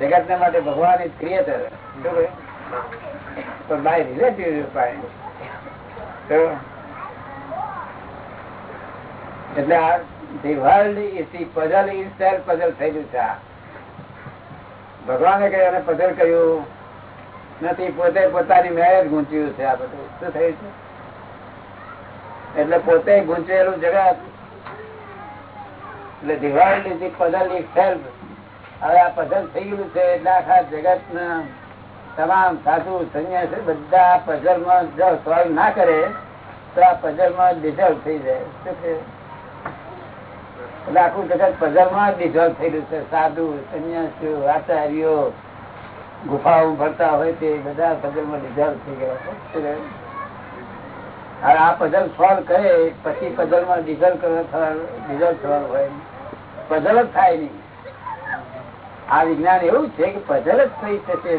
જગત ના માટે ભગવાન ઇઝ ક્રિએટર પણ બાય રિલેટિવ એટલે આ the world is puzzle is self puzzle થયેલું છે ભગવાને કહ્યું, અને પઝલ કહ્યું, નથી, પોતે પોતાની મેરેજ ગૂંચ્યું છે આ બધું. શું થયું છે? એટલે પોતે ગૂંચવેલું જગત. એટલે the world is the puzzle is self હવે આ પસંદ થઈ ગયું છે એટલે આખા જગત તમામ સાધુ, સંન્યાસી બધા પઝલમાં જો સોલ્વ ના કરે, તો આ પઝલમાં ડિઝોલ્વ થઈ જાય. એટલે આખું જગત પઝલમાં ડિઝોલ્વ થયેલું છે. સાધુ, સંન્યાસીઓ, આચાર્યો, ગુફાઓ ભરતા હોય તે બધા પઝલમાં ડિઝોલ્વ થઈ ગયા? હવે આ પઝલ સોલ્વ કરે, પછી પઝલમાં ડિઝોલ્વ ડિઝોલ્વ થવાનું હોય. પઝલ જ થાય નહીં. આ વિજ્ઞાન એવું છે કે પઝલ જ થઈ શકે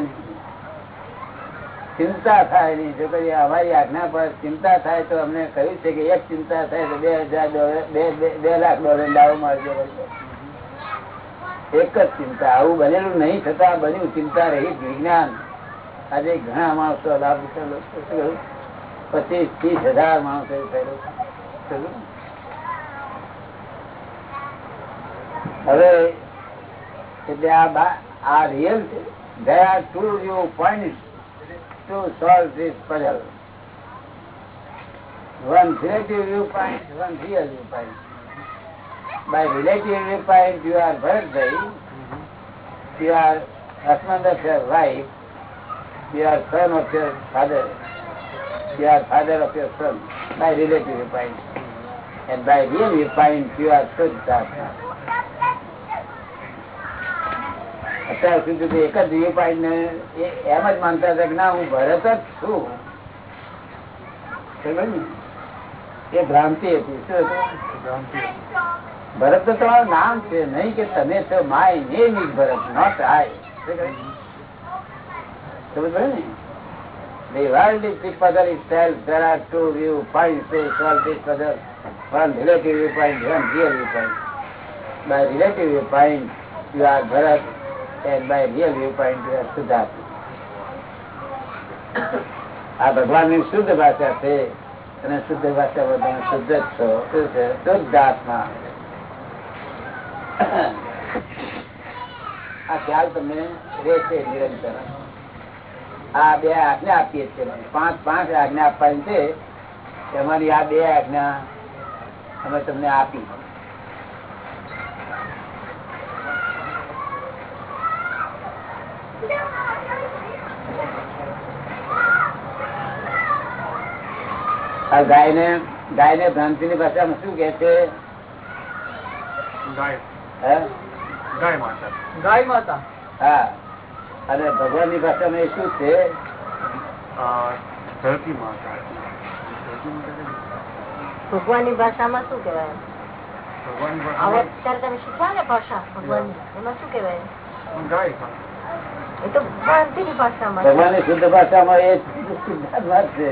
ચિંતા થાય નહીં. જો કઈ અમારી આજ્ઞા પર ચિંતા થાય તો અમને કહ્યું છે કે એક ચિંતા થાય તો બે હજાર બે લાખ ડોલર દાવો મારજો એક જ ચિંતા. આવું બનેલું નહીં થતા બન્યું ચિંતા રહી વિજ્ઞાન. આજે ઘણા માણસો લાભ? પચીસ, ત્રીસ હજાર માણસો થયેલું. હવે એટલે આ આ રિયલ છે there are two view points to solve this puzzle one relative viewpoint one real viewpoint by relative viewpoint you are Bharatbhai you are husband of your wife you are son of your father you are father of your son by relative viewpoint and by real viewpoint you are Shuddha અત્યાર સુધી તો એક જ view point ને એમ જ માનતા હતા કે ના હું ભરત જ છું ને? એ ભ્રાંતિ હતી શું હતું ભરત તો તમારું નામ છે નહીં કે તમે છો my is Bharat not I સમજ પડે ને The world is the puzzle itself. There are two view points to solve this puzzle. One relative viewpoint, one real viewpoint. By relative viewpoint, you are Bharat, and by real. આ શુદ્ધ ભાષા છે અને શુદ્ધ ભાષા તમે શુદ્ધ જ છો. શું છે? આત્મા. આ ખ્યાલ તમને રહેશે નિરંતર. આ બે આજ્ઞા આપીએ છીએ પાંચ પાંચ આજ્ઞા આપવાની છે. તમારી આ બે આજ્ઞા અમે તમને આપી. આ ગાય ને ભ્રાંતિ ની ભાષામાં શું કે છે? ગાય. માતા. ગાય માતા. હા. અને ભગવાનની ભાષામાં એ શું છે? ધરતી માતા. ભગવાનની ભાષામાં શું કહેવાય? ભગવાન તમે શીખ્યા ને ભાષા ભગવાન એમાં શું કહેવાય? ગાય એ તો ભ્રાંતિની ભાષામાં ભગવાન શુદ્ધ ભાષામાં એ શુદ્ધાત્મા છે.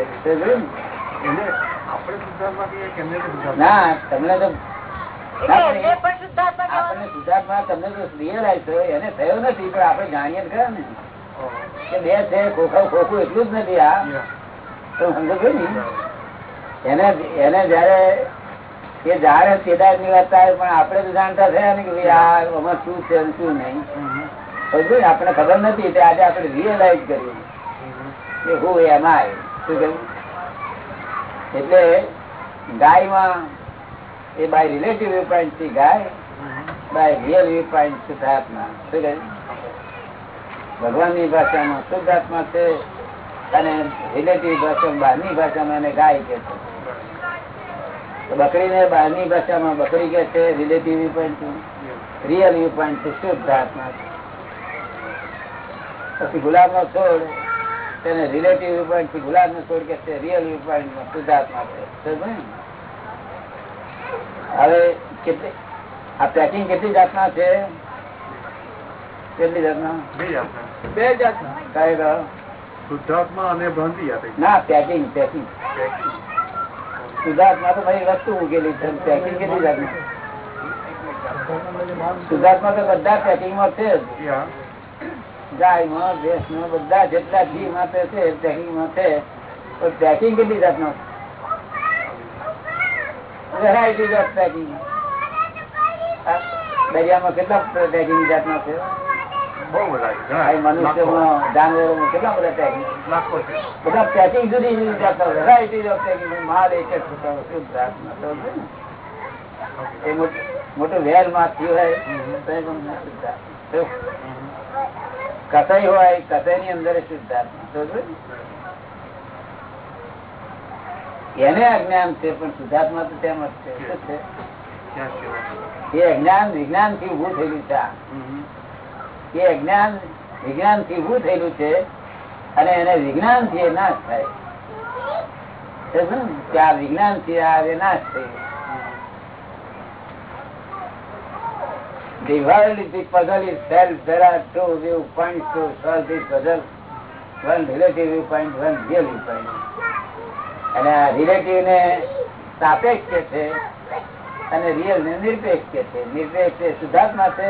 ને? તમને તો એટલે એમને પણ શુદ્ધાત્મા આપણને કહેવાનું શુદ્ધાત્મા તમને તો રિયલાઇઝ થયો એને થયો નથી પણ આપણે જાણીએ ખરા ને કે બે છે ખોખા ખોખું એટલું જ નથી આ તો સમજો ને? એને એને જયારે એ જાણે તેદારની વાત થાય પણ આપણે તો જાણતા થયા ને કે ભાઈ આ શું છે શું નહીં. સમજો આપણે ખબર નથી, એટલે આજે આપણે રિયલાઇઝ કર્યું કે હું એમ આય. શું કહ્યું? એટલે ગાયમાં એ બાય રિલેટિવ વ્યૂ પોઈન્ટથી ગાય બાય રિયલ વ્યૂ પોઈન્ટ શુદ્ધાત્મા શું કહ્યું? ભગવાનની ભાષામાં શુદ્ધાત્મા છે અને રિલેટિવ ભાષામાં બહારની ભાષામાં એને ગાય કે છે. બકરીને બહારની ભાષામાં બકરી કે છે relative view point real view પોઈન્ટથી શુદ્ધાત્મા છે. પછી ગુલાબ નો છોડ તેને રિલેટિવ પોઈન્ટથી ગુલાબ નો છોડ કે છે રિયલ પોઈન્ટમાં શુદ્ધાત્મા છે. હવે કેટલી આ પેકિંગ કેટલી જાતના છે? કેટલી જાતના? બે જાતના. કઈ કહો? શુદ્ધાત્મા અને ભ્રાંતિ ના પેકિંગ પેકિંગ શુદ્ધાત્મા તો ભાઈ વસ્તુ મૂકેલી છે. પેકિંગ કેટલી જાતની? શુદ્ધાત્મા તો બધા પેકિંગમાં છે જ યા ગાયમાં ભેંસમાં બધા જેટલા ઘી માટે છે પેકિંગમાં છે પેકિંગ કેટલી જાતનો? Variety of packing. દરિયામાં કેટલા પેકિંગ જાતનો છે. મનુષ્યમાં જાનવરોમાં કેટલા બધા પેકિંગ? બધા પેકિંગ જુદી જુદી જાતનો વેરાયટી ઓફ પેકિંગ. માલ એક જ શુદ્ધ જાતનો. એ મોટું વેર વેલમાં થયું હોય. કસાઈ હોય કસાઈ ની અંદર. એને અજ્ઞાન છે, પણ શુદ્ધાત્મા તો તેમ જ છે? એ અજ્ઞાન વિજ્ઞાનથી ઉભું થયેલું છે એ અજ્ઞાન વિજ્ઞાનથી ઉભું થયેલું છે, અને એને વિજ્ઞાનથી નાશ થાય. ત્યાં વિજ્ઞાનથી આ નાશ થયું The world is the puzzle itself. There are two viewpoints to solve this puzzle. One relative viewpoint, one real viewpoint. અને આ રિલેટિવ ને સાપેક્ષ કે છે અને રિયલ ને નિરપેક્ષ કે છે નિરપેક્ષ એ શુદ્ધાત્મા છે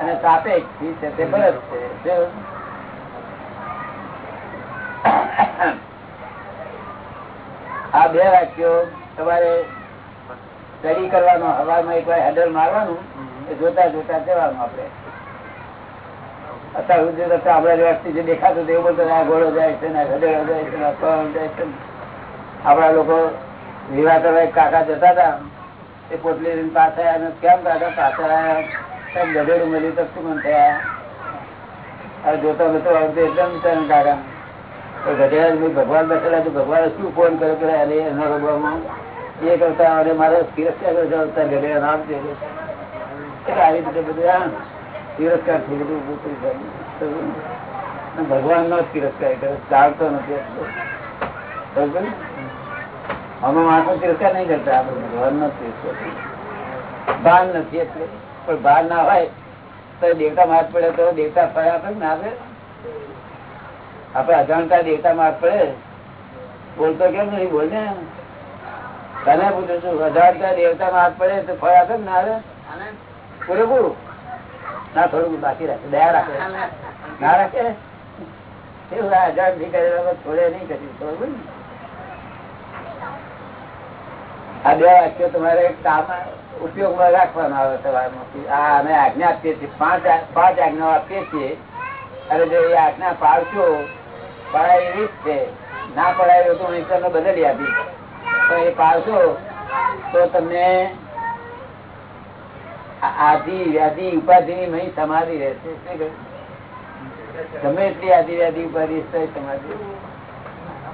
અને સાપેક્ષ છે તે બરફ છે આ બે વાક્યો તમારે સ્ટડી કરવાનો હવામાં એક વાર હેડલ મારવાનું જોતા જોતા જવાનું આપણે. અત્યાર સુધી તો આપડે જે દેખાતું હતું એવું બોલતો આ ઘોડો જાય છે, ને હડેડો જાય છે, ને કણ જાય છે. ને. લોકો વિવાહ કરવા કાકા જતા હતા. એ પોટલી લઈને આવ્યા કેમ કાકા? પાછા આવ્યા. ગધેડું મળ્યું તો શું થયા? હવે જોતા નતો આવતો એટલે એમ વિચાર્યું કાકા. ગધેડા ભગવાન બેઠેલા તો ભગવાન શું ફોન કર્યો? કર્યા એના રોગવામાં એ કરતા મારે તિરસ્કાર નામ આવી ભગવાન નો તિરસ્કાર કરે ચાલતો નથી? અમે માણસો તિરસ્કાર નહીં કરતા, આપણે ભગવાન નો તિરસ્કાર ભાન નથી એટલે. પણ ભાન ના હોય, તો દેવતા માર પડે, તો દેવતા ફળ આપે ને આપે આપડે અજાણતા દેવતા માર પડે. બોલતો કેમ નહીં બોલ તને પૂછું છું, અજાણતા દેવતા માર પડે તો ફળ આપે ના આપે પૂરેપૂરું ના, થોડું બાકી રાખે. દયા રાખે. ના રાખે? આજ્ઞા આપીએ છીએ. પાંચ પાંચ આજ્ઞાઓ આપીએ છીએ. અને જો એ આજ્ઞા પાડશો પડાય એવી જ છે. ના પડાય તો હું બદલી આપી તો એ પાડશો તો તમને આ- આદિ વ્યાધિ ઉપાધિ ની મહી સમાધિ રહેશે. ગમે એટલી આદિ વ્યાધિ ઉપાધિ સમાધિ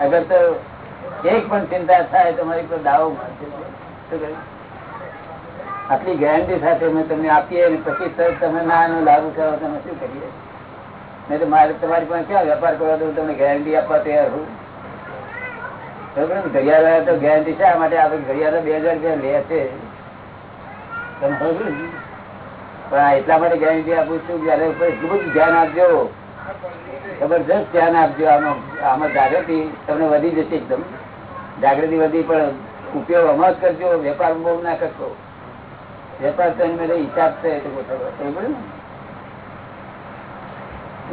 અગર તો એક પણ ચિંતા થાય, તમારી પર દાવો મળશે આટલી ગેરંટી સાથે અમે તમને આપીએ અને પછી સર, તમે ના, એનો લાગુ કરો તમે શું કરીએ? નહીં તો મારે તમારી પાસે ક્યાં વેપાર કરવા તો તમને ગેરંટી આપવા તૈયાર હું બરોબર ઘડિયાળ તો ગેરંટી શા માટે આપણે ઘડિયાળ બે હજાર રૂપિયા લે છે? પણ એટલા માટે ગેરંટી આપું છું જયારે એટલું બધું ધ્યાન આપજો. જબરજસ્ત ધ્યાન આપજો. આમાં આમાં જાગૃતિ તમને વધી જશે એકદમ. જાગૃતિ વધી, પણ ઉપયોગ આમાં જ કરજો. વેપાર બહુ ના કરશો. વેપાર તો એની મેળે હિસાબ છે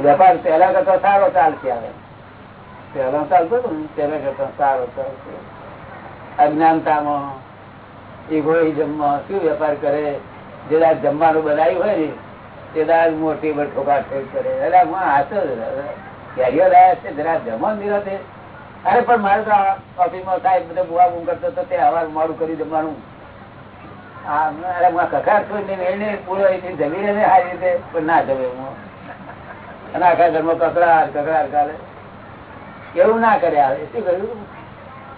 વેપાર પહેલા કરતા સારો ચાલશે આવે પહેલા ચાલતો હતો ને, પહેલા કરતા સારો ચાલશે. અજ્ઞાનતામાં ઇગોઇઝમમાં વેપાર કરે? જે દાદ જમવાનું બનાવ્યું હોય ને, તે દાદ મોટી પર ઠોકાઠોક કરે. અરે હું હાથો કેરીઓ લાયા છે, જરા જમવાનું નિરાતે અરે પણ મારે તો ઓફિસમાં સાહેબ બધા બુવા બુમ કરતો હતો, તે હવાર મોડું કરી જમવાનું. અરે હું કકાર છું ને એને પૂરો જમીને ને સારી રીતે. પણ ના જમે હું. અને આખા ઘરમાં કકડાટ કકડાટ કરે એવું ના કરે આવે. શું કર્યું?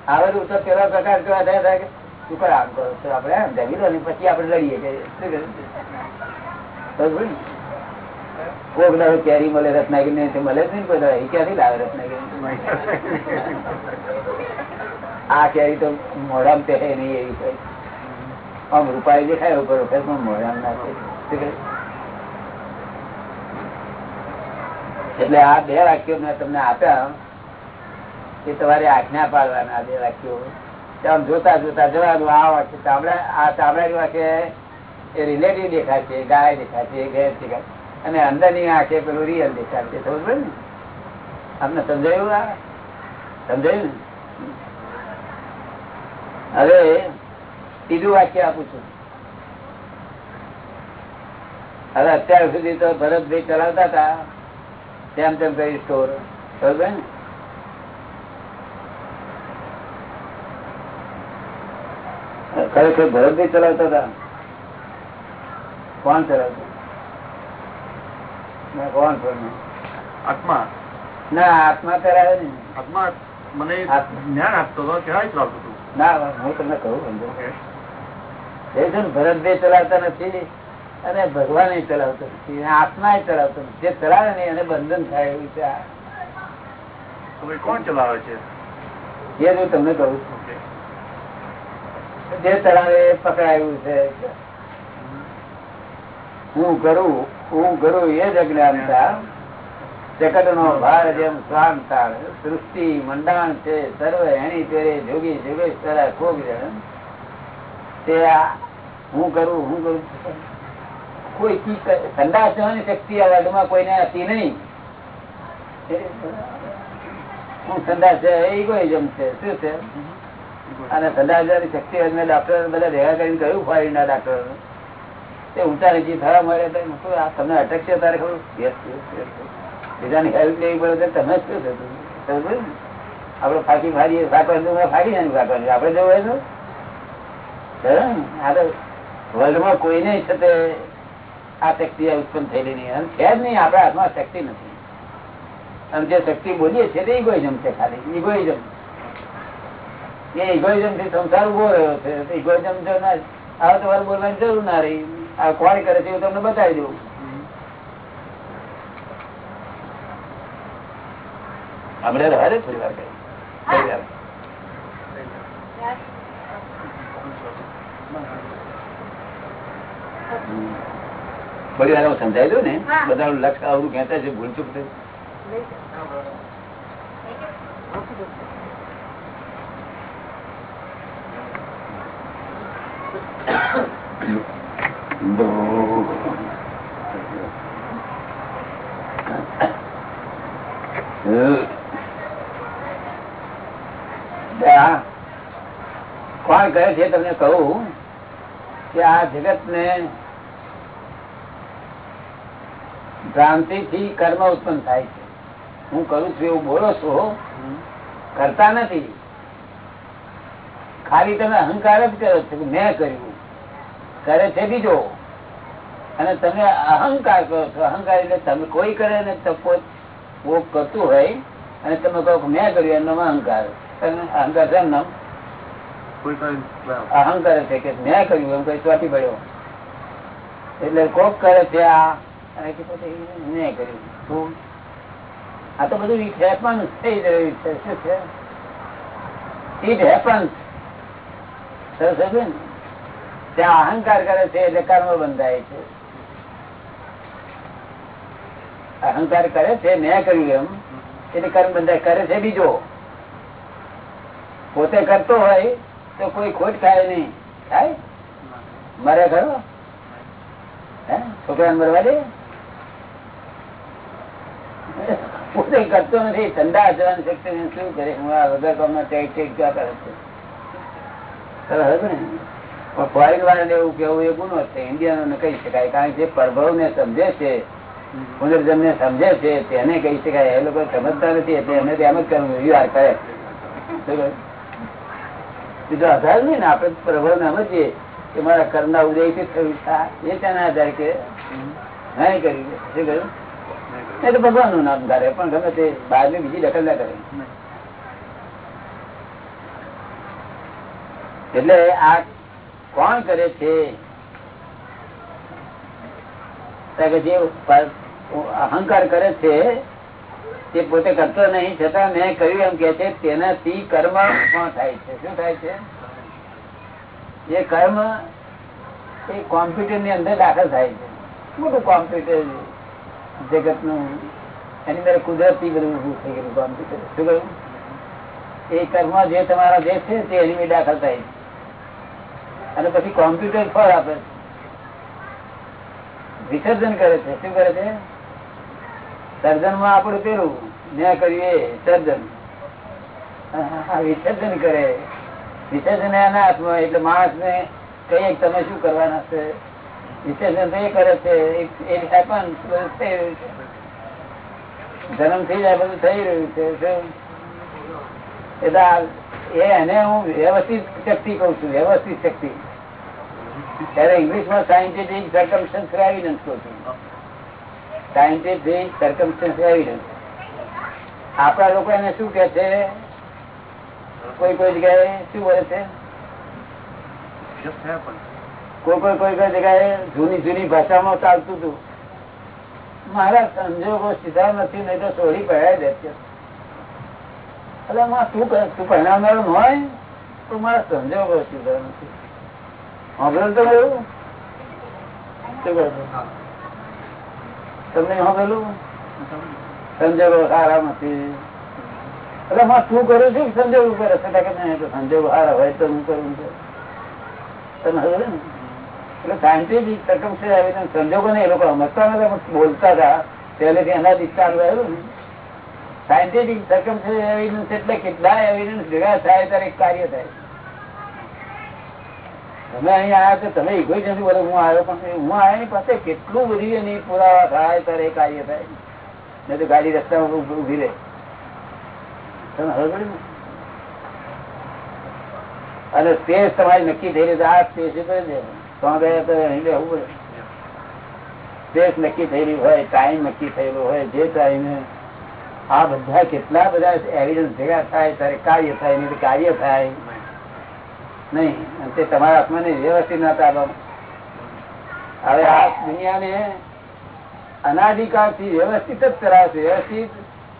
આવેલું તો પેલા પ્રકાર કેવા થયા શું કરે એમ, જમી લો પછી આપડે લડીએ કે? કોક દાડો કેરી મળે, રત્નાગીરી ને મળે જ નહીં બધા. એ ક્યાંથી લાવે રત્નાગીરી? આ કેરી તો મોઢામાં પહેરે નહીં એવી કઈ આમ રૂપાળી દેખાય ઉપર વખત પણ મોડામ ના. એટલે આ બે વાક્યો મેં તમને આપ્યા. એ તમારે આજ્ઞા પાડવાના આ બે વાક્યો. આમ જોતા જોતા જવાનું આ વાક્ય ચામડા, આ ચામડાની વાક્ય એ રિલેટિવ દેખાય છે, ગાય દેખાય છે ભેંસ દેખાય અને અંદરની આંખે પેલું રિયલ દેખાય છે. સમજ ને? આપને સમજાયું આ? સમજાયું હવે બીજું વાક્ય આપું છું. હવે અત્યાર સુધી તો ભરતભાઈ ચલાવતા હતા. તેમ તેમ કરી સ્ટોર. સમજ ને? ખરેખર ભરતભાઈ ચલાવતા હતા? કોણ ચલાવતા? કોણ આત્મા. ના આત્મા કરાવે ને આત્મા મને જ્ઞાન આપતો હતો ક્યારે ચલાવતો હતું. ના હું તમને કહું એ છે ને ભરતભાઈ ચલાવતા નથી અને ભગવાન ચલાવતો નથી. આત્મા ચલાવતો નથી. જે ચલાવે ને એને બંધન થાય એવું છે આ. કોણ ચલાવે છે? એ હું તમને કહું છું. જે તળાવે પકડાયું છે. હું કરું હું કરું એ જ અજ્ઞાનતા. જગત નો ભાર જેમ સ્વામ સૃષ્ટિ, મંડાણ છે, સર્વ એની તેરે જોગી જોગેશ્વર ખોગ તે હું કરું હું કરું. કોઈ સંદાસ જવાની શક્તિ આ વર્ગમાં કોઈને હતી નહીં. હું સંદાસ છે, એ જેમ છે શું છે? અને જવાની શક્તિ ડોક્ટર બધા ભેગા કરીને કહ્યું ફોરેન ના ડોક્ટર તે ઊંચા નીચી થવા મળે તો હું કહું, આ તારે ખબર. બીજાની હેલ્પ લેવી પડે તમે શું થતું? આપડે ફાંકી મારીએ ફાંકવાનું ફાંકી જાય ફાંકવાનું. આપડે જવું હોય? આ તો વર્લ્ડમાં કોઈને છે તે આ શક્તિ ઉત્પન્ન થયેલી નહીં. અને છે જ નહીં આપણા હાથમાં શક્તિ નથી. અને જે શક્તિ બોલીએ છીએ તે ઇગોઇઝમ છે ખાલી. ઇગોઇઝમ એ ઇગોઇઝમથી સંસાર ઊભો રહ્યો છે. ઇગોઇઝમ જો ના આવે તો વાર બોલવાની જરૂર ના રહી. આ કોણ કરે છે એવું તમને બતાવી દઉં. આપણે રહે ને થોડી વાર કઈ વાર. હું સમજાય દઉં ને. બધા લક્ષ આવું કહેતા છે ભૂલ ચૂક થઈ કોણ કહે છે તમને કહું કે આ જગત ને ભ્રાંતિ થી કર્મ ઉત્પન્ન થાય છે. હું કરું છું એવું બોલો છો? કરતા નથી. ખાલી તમે અહંકાર જ કરો છો મેં કર્યું. કરે છે બીજો. અને તમે અહંકાર કરો છો. અહંકાર એટલે તમે કોઈ કરે ને કોઈ કોક કરતું હોય અને તમે કહો મેં કર્યું એમનો અહંકાર. અહંકાર છે એમનો? અહંકાર છે કે મેં કર્યું એમ કઈ ચોટી પડ્યો. એટલે કોક કરે છે આ અને મેં કર્યું. શું આ તો બધું ઇટ હેપન થઈ રહ્યું છે. શું છે? ઇટ હેપન સરસ ને? ત્યાં અહંકાર કરે છે એટલે કર્મ બંધાય છે. અહંકાર કરે છે, મેં કર્યું એમ. એટલે કર્મ બંધાય. કરે છે બીજો. પોતે કરતો હોય તો કોઈ ખોટ થાય નહીં. થાય? મરે ખરો? હે? છોકરાને મરવા દે? પોતે કરતો નથી. ઠંડા જવાની શક્તિ શું કરે? હું આ વગર કામ ટેક ટેક કરે છે? ને? ફોરેન વાળાને એવું કેવું એ ગુનો છે. ઇન્ડિયનો ને કહી શકાય. કારણ કે પ્રભવ ને સમજે છે પુનર્જન ને સમજે છે તેને કહી શકાય. એ લોકો સમજતા નથી એટલે એમને તેમ જ કરવું યુ આર કરે બીજો આધાર નહીં ને. આપણે પ્રભવ ને સમજીએ કે મારા કર્મના ઉદયથી થયું એ તેના આધારે કે નહીં કર્યું શું કર્યું એ તો ભગવાનનું નામ ધારે પણ ગમે તે બહારની બીજી દખલ ના કરે. એટલે આ કોણ કરે છે? જે અહંકાર કરે છે, તે પોતે કરતો નહીં, છતાં મેં કહ્યું એમ કે છે, તેનાથી કર્મ પણ થાય છે? શું થાય છે? એ કર્મ એ કોમ્પ્યુટરની અંદર દાખલ થાય છે. મોટું કોમ્પ્યુટર જગતનું એની અંદર કુદરતી બધું ઉભું થઈ ગયું કોમ્પ્યુટર. શું કહ્યું? એ કર્મ જે તમારા જે છે, તે એની દાખલ થાય છે. અને પછી કોમ્પ્યુટર ફળ આપે. વિસર્જન કરે છે. શું કરે છે? સર્જનમાં આપડે પેલું મેં કર્યું સર્જન વિસર્જન કરે. વિસર્જન એના હાથમાં એટલે માણસ ને કહીએ તમે શું કરવાના છે? વિસર્જન તો એ કરે છે. એ બધું થઈ રહ્યું છે. જન્મ થઈ જાય, બધું થઈ રહ્યું છે. એટલે એને હું વ્યવસ્થિત શક્તિ કઉ છું વ્યવસ્થિત શક્તિ. ત્યારે ઇંગ્લિશમાં સાયન્ટિફિક સર્કમસ્ટન્સ એવિડન્સ કહું છું. સાયન્ટિફિક સર્કમસ્ટન્સ એવિડન્સ આપણા લોકો એને શું કે છે? કોઈ કોઈ જગ્યાએ શું બોલે છે. કોઈ કોઈ કોઈ કોઈ જગ્યાએ જૂની જૂની ભાષામાં ચાલતું હતું. મારા સંજોગો સીધા નથી નહીં તો સોરી પહેરાય દે છે. એટલે માં તું કરે તું પહેરાવનારો ન હોય? તો મારે સમજાવ નથી કહો તમને સાંભળેલું? સંજોગો નથી એટલે માં તું કરું છું? સંજોગ કરે છે? કે સંજોગ સારા હોય તો હું કરું છું. તમે સમજો ને? એટલે સાયન્ટિફિક circumstance આવીને સંજોગો ને એ લોકો સમજતા પણ બોલતા હતા. પહેલેથી એના ચાલુ રહેલું ને. સાયન્ટિફિક circumstance એવિડન્સ એટલે કેટલા એવિડન્સ ભેગા થાય ત્યારે કાર્ય થાય. તમે અહીં આવ્યા તો તમે ઇગોઈ નથી બોલો, હું આવ્યો પણ હું આવ્યા ની પાસે કેટલું બધી એની પુરાવા થાય ત્યારે કાર્ય થાય. નહીં તો ગાડી રસ્તામાં ઊભી રહે. તમે હવે અને સ્પેસ તમારી નક્કી થઈ રહી છે, આ સ્પેસ ઉપર છે તો તો અહીં રહેવું પડે. સ્પેસ નક્કી થયેલી હોય ટાઈમ નક્કી થયેલો હોય, જે ટાઈમે આ બધા કેટલા બધા એવિડન્સ ભેગા થાય, ત્યારે કાર્ય થાય, નહીં કાર્ય થાય. નહીં તે તમારા આત્માને વ્યવસ્થિત ના તાબામાં હવે આ દુનિયાને અનાધિકારથી વ્યવસ્થિત જ કરાવશે. વ્યવસ્થિત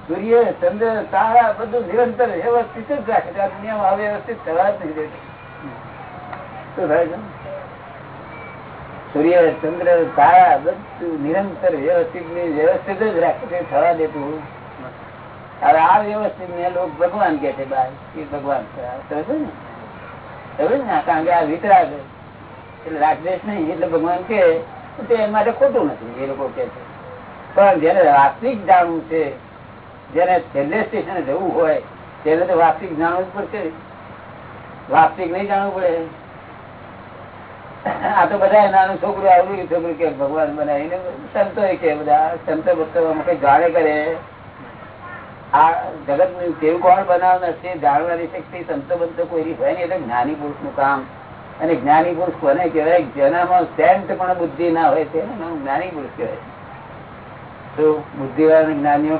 સૂર્ય, ચંદ્ર, તારા, બધું નિરંતર વ્યવસ્થિત જ રાખે આ દુનિયામાં અવ્યવસ્થિત કરવા જ નહીં શું થાય સૂર્ય, ચંદ્ર, તારા, બધું નિરંતર વ્યવસ્થિત વ્યવસ્થિત જ રાખે થવા દેતું. હવે આ વ્યવસ્થિત ને લોકો ભગવાન કે છે બાર ભગવાન સમજે ને. કારણ કે આ વિતરાગ એટલે રાગદેશ નહીં, એટલે ભગવાન કે માટે ખોટું નથી, એ લોકો કે છે. પણ જેને વાસ્તવિક જાણવું છે, જેને રેલવે સ્ટેશને જવું હોય, તેને તો વાસ્તવિક જાણવું જ પડશે. વાસ્તવિક નહીં જાણવું પડે. આ તો બધા નાનું છોકરું, આવડું છોકરું કે ભગવાન બનાવીને સંતો કે બધા, સંતો ભક્તો કઈ જાણે કરે. આ જગતનું કેવું કોણ બનાવનાર છે? જાણવાની શક્તિ સંતો બંતો કોઈ હોય ને એટલે જ્ઞાની પુરુષનું કામ. અને જ્ઞાની પુરુષ કોને કહેવાય? જેનામાં સેન્ટ પણ બુદ્ધિ ના હોય છે. જ્ઞાની પુરુષ કહેવાય. તો બુદ્ધિવાળા જ્ઞાનીઓ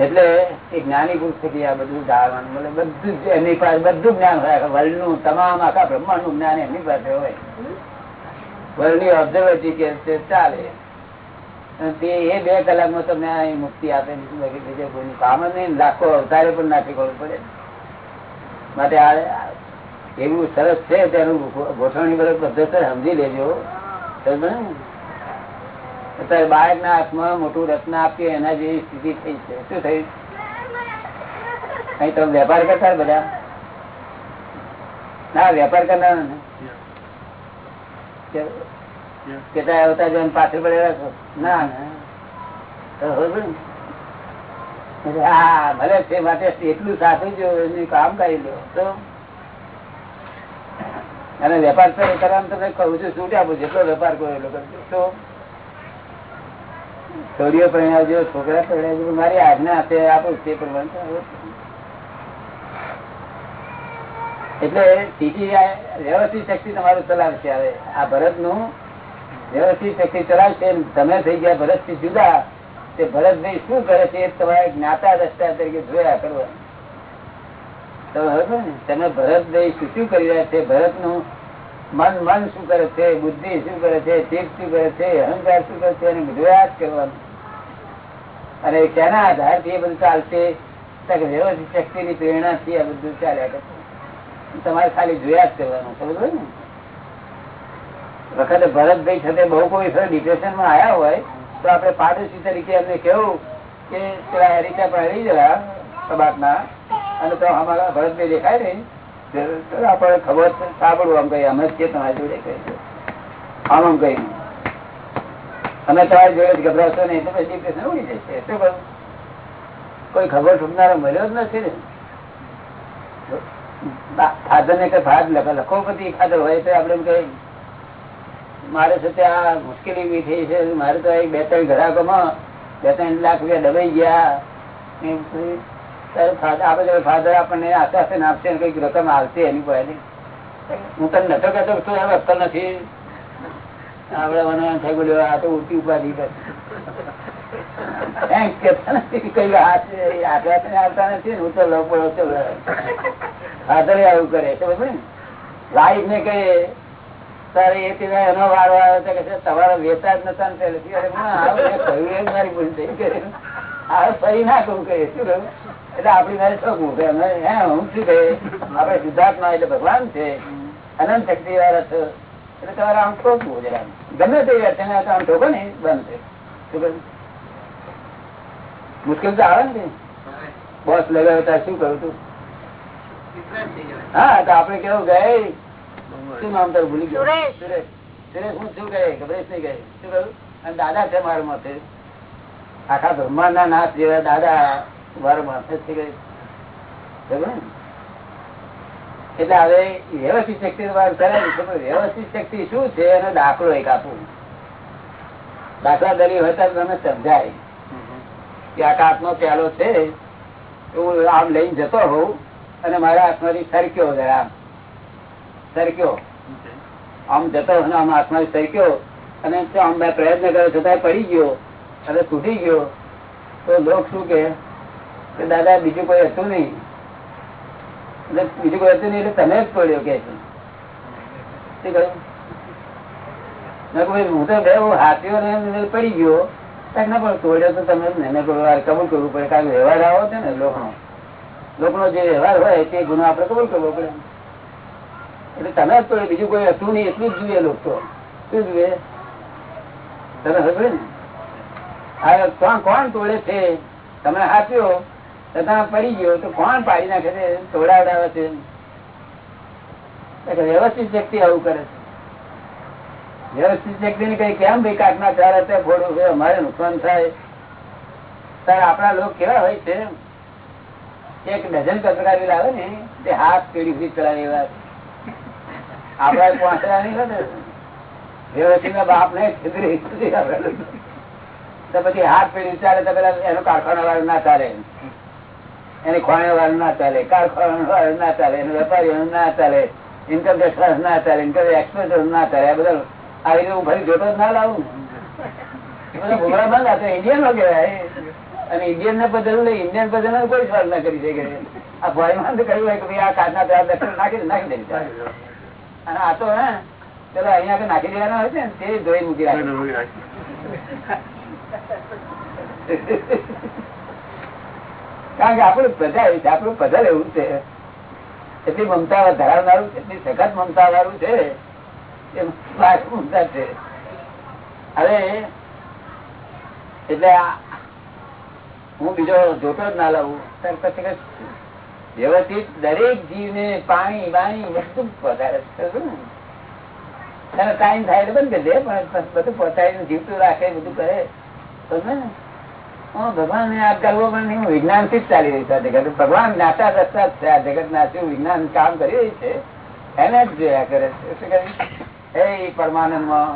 એટલે એ જ્ઞાની પુરુષ થકી આ બધું જાણવાનું. એટલે બધું જ એની પાસે બધું જ્ઞાન હોય. વર્લ્ડનું તમામ આખા બ્રહ્માંડનું જ્ઞાન એમની પાસે હોય. વર્લ્ડની ઓબ્ઝર્વેટરી કે ચાલે. તે એ બે કલાકમાં તમને અહીં મુક્તિ આપે બીજે કોઈનું કામ જ નહીં. લાખો અવતારે પણ નાખી કરવું પડે. માટે આ એવું સરસ છે તેનું ગોઠવણી પદ્ધતિ સમજી લેજો. અત્યારે બાળક ના? હાથમાં મોટું રત્ન આપીએ એના જેવી સ્થિતિ થઈ છે. શું થયું? અહીં તમે વેપાર કરતા બધા? ના વેપાર કરનાર ને કેટલા આવતા જો પાછળ પડેલા છો ના છે જો છું છોકરા મારી આજ્ઞા હાથે આપું તે પ્રમાણે એટલે સીધી વ્યવસ્થિત શક્તિ તમારું ચલાવશે હવે. આ ભરતનું વ્યવસ્થિત શક્તિ ચલાવશે તમે થઈ ગયા ભરતથી જુદા. તે ભરતભાઈ શું કરે છે તમારે જ્ઞાતા દ્રષ્ટા તરીકે જોયા કરવા તમે ને ભરતભાઈ શું શું કરી રહ્યા છે? ભરતનું મન મન શું કરે છે? બુદ્ધિ શું કરે છે? ચિત્ત શું કરે છે? અહંકાર શું કરે છે? એને જોયા જ કરવાનું. અને તેના આધારથી એ બધું ચાલશે? તો કે વ્યવસ્થિત શક્તિની પ્રેરણાથી આ બધું ચાલ્યા કરશે. તમારે ખાલી જોયા જ કરવાનું સમજો ને? વખતે ભરતભાઈ સાથે બહુ કોઈ ડિપ્રેશનમાં આવ્યા હોય તો આપણે પાડોશી તરીકે એમને કેવું કે પેલા હરીચા પણ જરા કબાટના અને તો અમારા ભરતભાઈ દેખાય ને આપણે ખબર છે, સાંભળવું આમ કઈ અમે જ તમારી જોડે કઈ આમ આમ કઈ અમે તમારી જોડે ગભરાશો નહીં તો પછી ડિપ્રેશન ઉડી જશે. શું કહ્યું કોઈ ખબર ઠૂકનારો મળ્યો જ નથી ને. ફાધર ને કઈ ફાદ પછી ખાતર હોય તો આપણે એમ કઈ મારે સાથે આ મુશ્કેલી ઊભી થઈ છે. મારે તો એક બે ત્રણ ગ્રાહકોમાં બે ત્રણ લાખ રૂપિયા દબાઈ ગયા. આપણે ફાધર આપણને આશ્વાસન આપશે કંઈક રકમ આવશે એની પહેલી. હું તને નતો કહેતો તું એમ અક્કલ નથી. આપડે મને થઈ ગયો આ તો ઉલટી ઉપાધિ કઈ ને લાઈફ ને? કહે તારે એ કહ્યું કહ્યું? એટલે ભગવાન છે. અનંત શક્તિ વાળા છો. એટલે તમારે આમ ઠોકવું ગમે તે વ્યક્તિને આમ ઠોકો ને બંધ કહ્યું? મુશ્કેલ તો આવે ને બોસ લગાવ્યો શું કરું તું? હા, તો આપડે કેવું ગયે શું નામ તારું ભૂલી ગયું? સુરેશ. હું શું કહે? ગભરેશ નહીં કહે. શું કહ્યું? અને દાદા છે મારા માથે. આખા બ્રહ્માંડ ના નાથ જેવા દાદા મારા માથે થઈ કહે એટલે હવે વ્યવસ્થિત શક્તિ કરાવી વ્યવસ્થિત શક્તિ શું છે એનો દાખલો એક આપું. દાખલા દરી હોય તો તમે સમજાય. કે આ કાચનો પ્યાલો છે હું આમ લઈને જતો હોઉં અને મારા હાથમાંથી સરક્યો જરા આમ. સરક્યો આમ જતો આમ આત્મા સરક્યો અને આમ મેં પ્રયત્ન કર્યો છતાં પડી ગયો. અને તૂટી ગયો. તો લોક શું કે દાદા બીજું કોઈ હતું નહીં. એટલે બીજું કોઈ હતું નહીં એટલે તમે જ પડ્યો કે શું કહ્યું? હું તો બે હાથીઓ ને પડી ગયો. ના પણ તોડ્યો તો તમે એને કબૂલ કરવું પડે. કારણ કે વ્યવહાર આવો છે ને લોકનો. લોકનો જે વ્યવહાર હોય તે ગુનો આપણે કબૂલ કરવો પડે. એટલે તમે જ તોડ્યો બીજું કોઈ હતું નહીં, એટલું જ જોઈએ લોકો. શું જોઈએ? તને હવે ને? આ કોણ તોડે છે? તમે હાથ્યો છતાં પડી ગયો, તો કોણ પાડી નાખે છે? તોડાવડાવે છે? વ્યવસ્થિત વ્યક્તિ આવું કરે છે. વ્યવસ્થિત વ્યક્તિ કઈ કેમ ભાઈ કાટના ચાર હતા ફોડવું છે? અમારે નુકસાન થાય. ત્યારે આપણા લોકો કેવા હોય છે? એક ડઝન કચરાવી લાવે ને તે હાથ પેઢી ચલાવે એવા. આપડા પહોંચવા નહીં હોતે વ્યવસ્થિત બાપ ને. તો પછી હાથ પેઢી ચાલે તો પેલા એનો કારખાના વાળું ના ચાલે. એની ખોણે વાળું ના ચાલે, કારખાના વાળું ના ચાલે, એનું વેપારી ના ચાલે ઇન્કમ ટેક્સ ના ચાલે ઇન્કમ એક્સપેન્સ ના ચાલે. આ બધા આવી રીતે હું ફરી જોતો ના લાવું. બધા ભૂગળા બંધ ઇન્ડિયન નો અને ઇન્ડિયન ને બદલ ઇન્ડિયન બદલ કોઈ સવાલ ના કરી શકે. આ ભાઈ માં તો કહ્યું હોય કે ભાઈ આ કાચના પેલા દર્શન નાખી નાખી દે અને આ તો હે પેલા અહીંયા નાખી દેવાના હોય છે ને તે ધોઈ મૂકી રાખે. કારણ કે આપણું પ્રજા એવી છે આપણું પધલ એવું છે. એટલી મમતા ધરાવનારું છે, એટલી સખત મમતા વાળું છે એ મમતા છે. હવે એટલે હું બીજો જોતો જ ના લાવું. ત્યારે પછી વ્યવસ્થિત દરેક જીવને પાણી, વાણી બધું વધારે ટાઈમ થાય એટલે બંધ કરી દે, પણ બધું પહોંચાડીને જીવતું રાખે, બધું કરે. ભગવાન યાદ કરવો પણ હું વિજ્ઞાનથી જ ચાલી રહી છે જગત. ભગવાન નાતા રસ્તા જ છે, આ જગત નાચ્યું વિજ્ઞાન કામ કરી રહી છે? એને જ જોયા કરે છે. શું કહ્યું? એ પરમાનંદમાં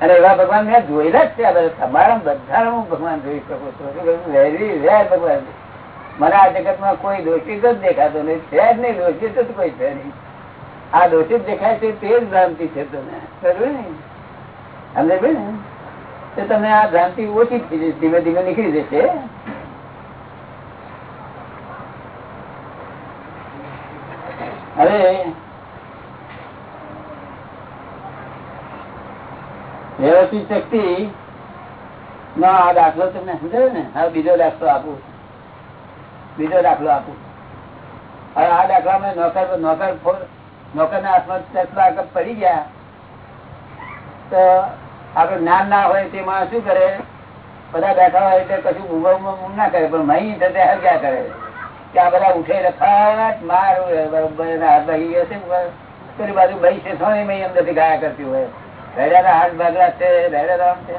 અને એવા ભગવાન મેં જોયેલા જ છે તમારા બધા હું ભગવાન જોઈ શકું છું. શું કહ્યું? વેરી rare ભગવાન. મને આ જગતમાં કોઈ દોષિત જ દેખાતો નહીં છે જ નહીં, દોષિત જ કોઈ છે નહીં. આ દોષિત દેખાય છે તે જ ભ્રાંતિ છે તમે બરોબર ને? તો તમે આ ભ્રાંતિ ઓછી ધીમે ધીમે નીકળી જશે. હવે વ્યવસ્થિત શક્તિ નો આ દાખલો તમને સમજાયો ને? હવે બીજો દાખલો આપું. બીજો દાખલો આપું. હવે આ દાખલામાં નોકર નોકર નોકરના હાથમાં કપ પડી ગયા. તો આપડે જ્ઞાન ના હોય તે માણસ શું કરે? બધા બેઠા હોય એટલે કશું ઊંઘ ના કરે, પણ મહી થતે હગ્યા કરે? આ બધા ઉઠે રખાટ મારું બરોબર? હાથ ભાગી ગયા છે પેલી બાજુ ભાઈ છે, સોની મય અંદર ગાયા કરતી હોય. રેડા હાથ ભાગલા છે રેડા રામ છે.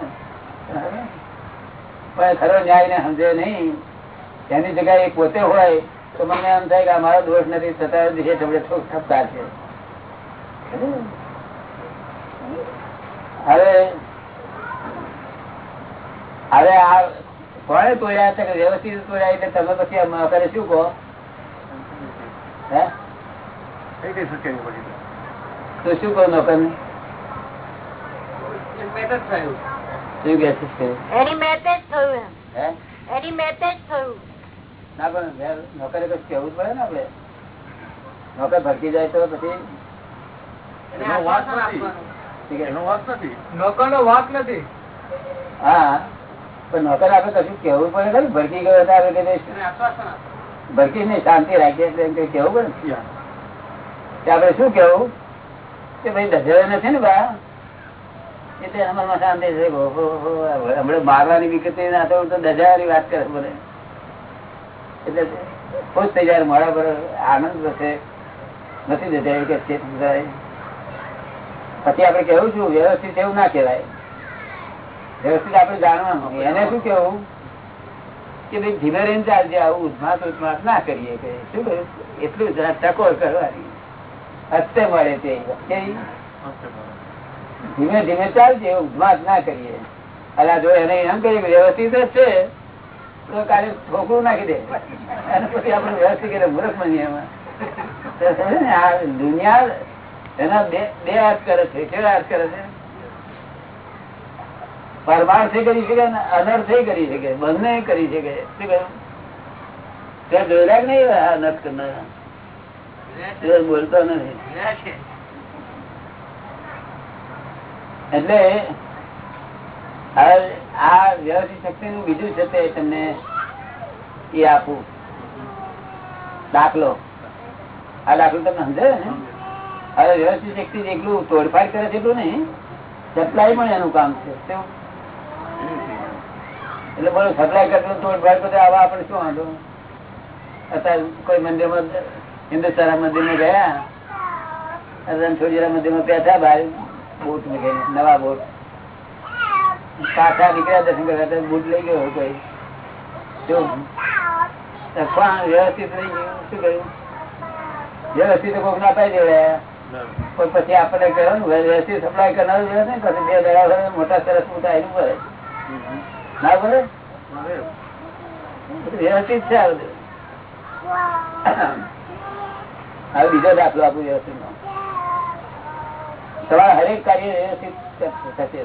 પણ ખરો ન્યાય ને સમજે નહીં. એની જગ્યાએ પોતે હોય તો મને એમ થાય કે આ મારો દોષ નથી છતાં દિશે તમને ઠપકાર છે. હવે હવે આ કોને તોડ્યા છે કે વ્યવસ્થિત તોડ્યા એટલે તમે પછી અત્યારે શું કહો? તો શું કહો નોકર શું કે છે? એની મેસેજ થયું એની મેસેજ થયું. ના પણ નોકરે કશું કેવું જ પડે ને આપડે. નોકર ભરતી જાય તો પછી એનો વાંક નથી. શું કે? એનો વાંક નથી. નોકર નો વાંક નથી. હા પણ નોકર આપડે કશું કેવું પડે ખરું? ભડકી ગયો ભરકી ભડકી શાંતિ રાખીએ એટલે એમ કંઈ કેવું પડે કે આપડે શું કેવું કે ભાઈ દજાયો નથી ને બા? એટલે અમારમાં શાંતિ છે હો, હો, હો. હમણાં મારવાની વિગતે ના તો તો દજાવાની વાત કરે મને. એટલે ખુશ થઈ જાય મોડા પર આનંદ થશે. નથી દજાય કે ચેત પછી આપડે કેવું છું વ્યવસ્થિત એવું ના કહેવાય. વ્યવસ્થિત આપડે જાણવાનું. એને શું કેવું કે ભાઈ ધીમે રહીને ચાલજે આવું ઉધમાત ઉધમાત ના કરીએ કે શું એટલું જરા ટકોર કરવાની. હસ્તે મળે તે? ધીમે ધીમે ચાલજે ઉદમાત ના કરીએ. અલા જો એને એમ કરીએ વ્યવસ્થિત જ છે તો કાલે ઠોકરું નાખી દે. અને પછી આપણે વ્યવસ્થિત કરે મૂર્ખ બનીએ એમાં. આ દુનિયા એના બે બે હાથ કરે છે કેવા હાથ કરે છે. પરમાર્થ કરી શકે ને અનર્થ કરી શકે બંને કરી શકે. શું કહ્યું? તે જોયેલા કે નહીં આ નથ કરનારા? બોલતો નથી. એટલે આ વ્યવસ્થિત શક્તિ નું બીજું છે તે તમને એ આપું. દાખલો. આ દાખલો તમને સમજાય ને? હવે વ્યવસ્થિત શક્તિ જેટલું તોડફાડ કરે છે એટલું નહીં, સપ્લાય પણ એનું કામ છે. એટલે બોલો, સપ્લાય કરતો તોડફાડ કરતો, આવા આપણે શું વાંધો? અત્યારે કોઈ મંદિરમાં, હિન્દુસ્તાન મંદિરમાં ગયા. રણછોડીયા મંદિરમાં બેઠા બહાર બોટ મૂકીને, નવા બોટ. પાછા નીકળ્યા દર્શન કરવા તો બુટ લઈ ગયો કોઈ વ્યવસ્થિત નહીં શું કહ્યું વ્યવસ્થિત પછી આપણે કહ્યું વ્યવસ્થિત સપ્લાય કરનારું પછી મોટા સરસ મોટા એનું ભરે ના ભરે. વ્યવસ્થિત છે આવે હવે બીજો દાખલો આપું વ્યવસ્થિત નો તમારે હરેક કાર્ય વ્યવસ્થિત થશે?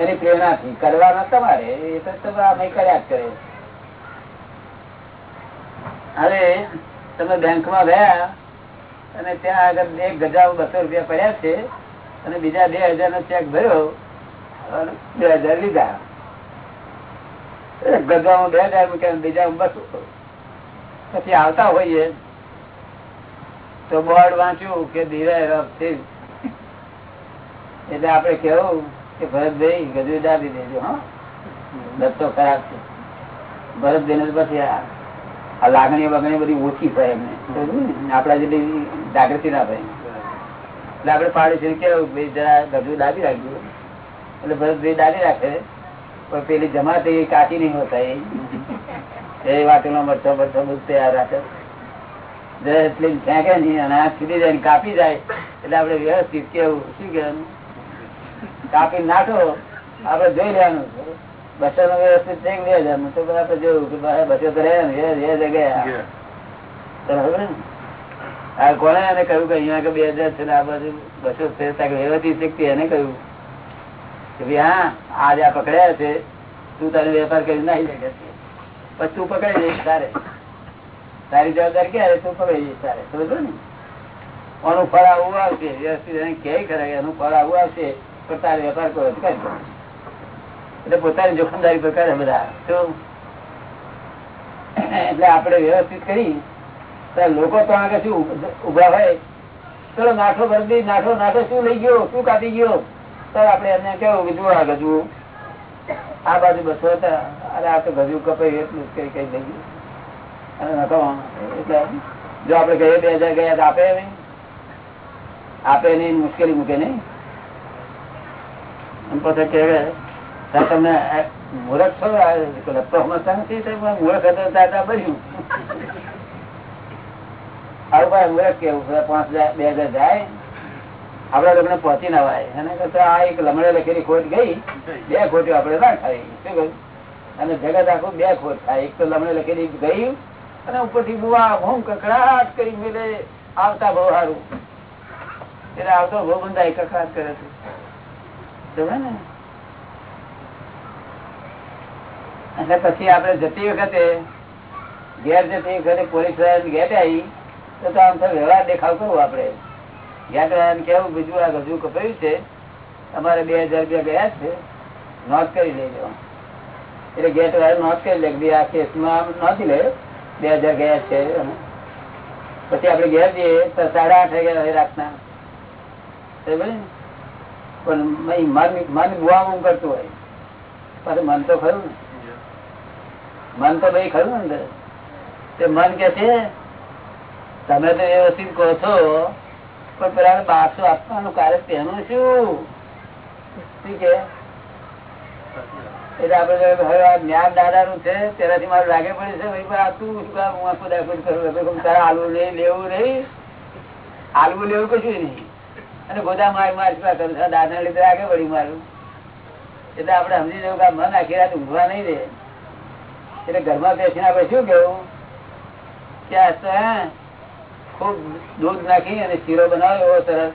એની પ્રેરણાથી કરવાના તમારે, એ તો તમે કર્યા જ કરે. હવે તમે બેંકમાં ગયા અને ત્યાં આગળ એક ગજા બસો રૂપિયા પડ્યા છે અને બીજા બે હજાર નો ચેક ભર્યો અને બે હજાર લીધા. એક ગજામાં બે હજાર મૂક્યા બીજા બસો. પછી આવતા હોઈએ તો બોર્ડ વાંચ્યું કે ધીરે એટલે આપડે કેવું કે ભરતભાઈ ગજુ દાબી દેજો, હા. દત્તો ખરાબ છે. ભરતભાઈ પછી આ આ લાગણીઓ બાગણીઓ બધી ઓછી થાય એમને. આપડા જેટલી જાગૃતિ ના થાય. એટલે આપડે પાડોશી કેવું ભાઈ દાબી રાખજો. એટલે ભરતભાઈ દાબી રાખે. પણ પેલી જમા થઈ કાચી નહીં હોતા એ. વાતો મરચો મરચો બધું તૈયાર રાખે. એટલે ફેંકે નહીં અને આ સીધી જાય કાપી જાય. એટલે આપડે વ્યવસ્થિત કેવું? શું કહેવાનું? કાપી નાખો આપડે જોઈ લેવાનું. બસો નું વ્યવસ્થિત થઈ બે હજાર તો આપડે જોયું કે બસો તો રહ્યા કોને એને કહ્યું કે અહીંયા કે બે હજાર છે આ બાજુ બસો વ્યવસ્થિત શક્તિ એને કહ્યું? કે ભાઈ હા આજે આ પકડ્યા છે તું તારે વેપાર કરી નાખી લે છે. પછી તું પકડી જઈશ તારે. તારી જવાબદારી ક્યારે તું પકડી જઈશ તારે. સમજો ને? આનું ફળ આવું આવશે. વ્યવસ્થિત એને કે ખરા એનું ફળ આવું આવશે. પણ વેપાર કરો એટલે પોતાની જોખમદારી પર કરે બધા તો એટલે આપણે વ્યવસ્થિત કરી લોકો તો આગળ શું ઊભા હોય ચલો નાઠો ભરતી, નાઠો નાઠો શું લઈ ગયો, શું કાપી ગયો? તો આપણે એમને કેવું કે જુઓ આ ગજુ આ બાજુ બસો હતા, અરે આ તો ગજુ કપાઈ એટલું કઈ કઈ લઈ ગયું અને નકામા. એટલે જો આપડે કહીએ બે હજાર ગયા તો આપે નહીં. આપે નહીં, મુશ્કેલી મૂકે નહીં. પછી કે "સાહેબ, તમને મૂર્ખ છો? નથી મૂર્ખ હતો દાદા બન્યું મૂર્ખ કેવું? પાંચ હજાર બે હજાર જાય. આપડા લોકોને પહોંચી ના વાય. એને કરતા આ એક લમડે લખેલી ખોટ ગઈ. બે ખોટી આપડે ના ખાઈ. શું કહ્યું? અને જગત આખું બે ખોટ થાય એક તો લમડે લખેલી ગઈ અને ઉપરથી બુવા ભૂમ કકડાટ કરી મેળે આવતા બહુ સારું. એટલે આવતો બહુ બંધાય કકડાટ કરે છે. અને પછી આપડે જતી વખતે, ઘેર જતી વખતે પોલીસ ગેટ આવી તો આમ તો વ્યવહાર દેખાવ કરવો આપડે ગેટ કેવું બીજું આ ગજુ કપાયું છે. તમારે બે હજાર રૂપિયા ગયા છે. નોંધ કરી લેજો. એટલે ગેટ વાળા નોંધ કરી લે આ કેસમાં નોંધી લે. બે હજાર ગયા છે. પછી આપડે ઘેર જઈએ તો સાડા આઠ વાગ્યા રાતના. ને? પણ મન બુઆ કરતું હોય. પણ મન તો ખરું મન તો ભાઈ ખરું ને તે મન કે છે, તમે તો વ્યવસ્થિત કહો છો, પણ પેલા બારસો આપવાનું કાર્ય તેનું શું? ઠીક એટલે આપડે હવે આ જ્ઞાન દાદા નું છે, તેનાથી મારું લાગે પડે છે, ભાઈ, પણ આ તું શું કામ હું આખું દાખલ કરું? તારે આલુ નહીં લેવું નહીં. આલુ લેવું કશું નહીં. અને ગોદા માર માર કરું દાદા લીધે આગળ વળી મારું. એટલે આપડે સમજી જવું કે મન આખી રાત ઊંઘવા નહીં રે એટલે ઘરમાં બેસીને આપડે શું કેવું કે આ ખૂબ દૂધ નાખી અને શીરો બનાવ્યો, એવો સરસ.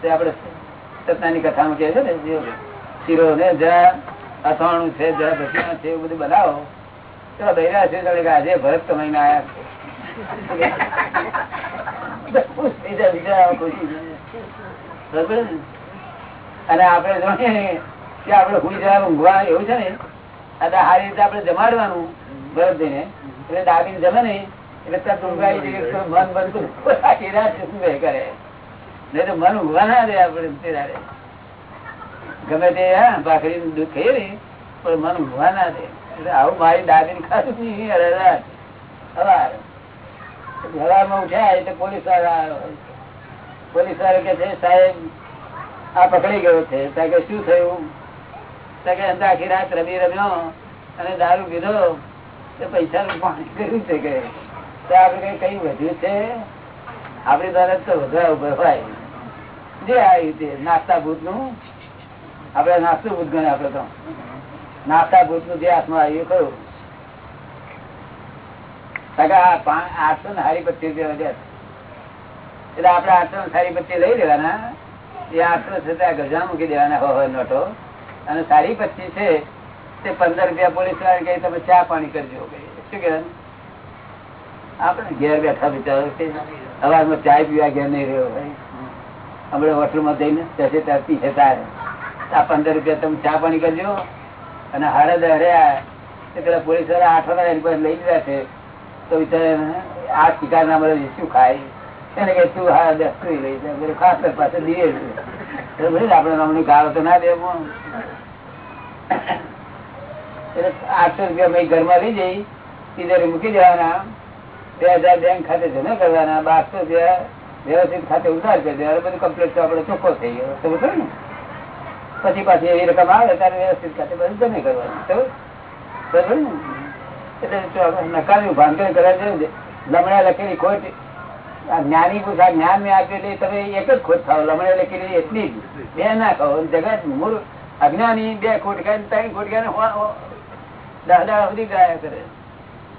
તે આપડે સત્તાની કથામાં કહે છે ને શીરો ને જરા અથાણું છે જરા ભજીયા છે, એવું બધું બનાવો. તો બૈરા છે આજે ભરત કમાઈને આયા થઈ? અને આપડે જોઈએ કે આપડે ભૂલી જવા ઊંઘવા એવું છે ને, આ રીતે આપડે જમાડવાનું ભરતભાઈને એટલે ડાબીને જમે ને, એટલે ત્યાં ઊંઘાઈ મન બનતું કરે. નહીં તો મન ઊંઘવા ના રે આપડે તે ગમે તે, હા ભાખરી દૂધ ખાઈએ ને, પણ મન ઊંઘવા ના દે. એટલે આવું મારી દાદી ખાધું નહીં, અરે સવાર. સવારમાં ઉઠ્યા એટલે પોલીસ પોલીસવાળા કે છે, સાહેબ, આ પકડી ગયો છે. કે, શું થયું? કે અંદર આખી રાત રમી રમ્યો અને દારૂ પીધો તો પૈસા પાણી કર્યું છે કે. આપડે કઈ કઈ વધ્યું છે? આપડી દ્વારા તો વધારે ઊભા જે આવ્યું તે નાસ્તા ભૂતનું આપડે નાસ્તું ભૂત ગણે આપડે તો. નાસ્તા ભૂતનું જે હાથમાં આવ્યું ટકા આપડે આઠસો સારી પત્તી લઈ લેવાના. એ આઠસો છે ત્યાં ગજા મૂકી દેવાના, હો નોટો. અને સારી પત્તી છે તે પંદર રૂપિયા પોલીસવાળા કહે તમે ચા પાણી કરજો. શું કહેવાનું? આપણે ઘેર બેઠા બિચારો સવારમાં પીવા ઘેર નહીં રહ્યો ભાઈ હમણાં હોટલમાં જઈને જશે ત્યાં પીશે તારે. આ પંદર રૂપિયા તમે ચા પાણી કરજો. અને હળદ દહર્યા એટલે પેલા પોલીસવાળા આઠ વાળા લઈ લીધા છે. તો આ શિકાર ના મળે શું ખાય? બે હજાર બેંક ખાતે જમા કરવાના, બારસો રૂપિયા વ્યવસ્થિત ખાતે ઉધાર કરી દેવાના, બધું કમ્પ્લીટ આપડે ચોખ્ખો થઈ ગયો. સમજ ને? પછી પાછી એવી રકમ આવે, ત્યારે વ્યવસ્થિત ખાતે બધું જમે કરવાનું. સમજ? ને? નકામી ભાંગણ કરે છે લખેલી ખોટ જ્ઞાની પૂછા જ્ઞાન મેં આપ્યું તમે એક જ ખોટ ખાવ લમણે લખેલી એટલી બે ના ખાવ જગત મૂળ અજ્ઞાની બે ખોટ ખાય ત્રણ ખોટ ખાય દાદા સુધી ગાયા કરે.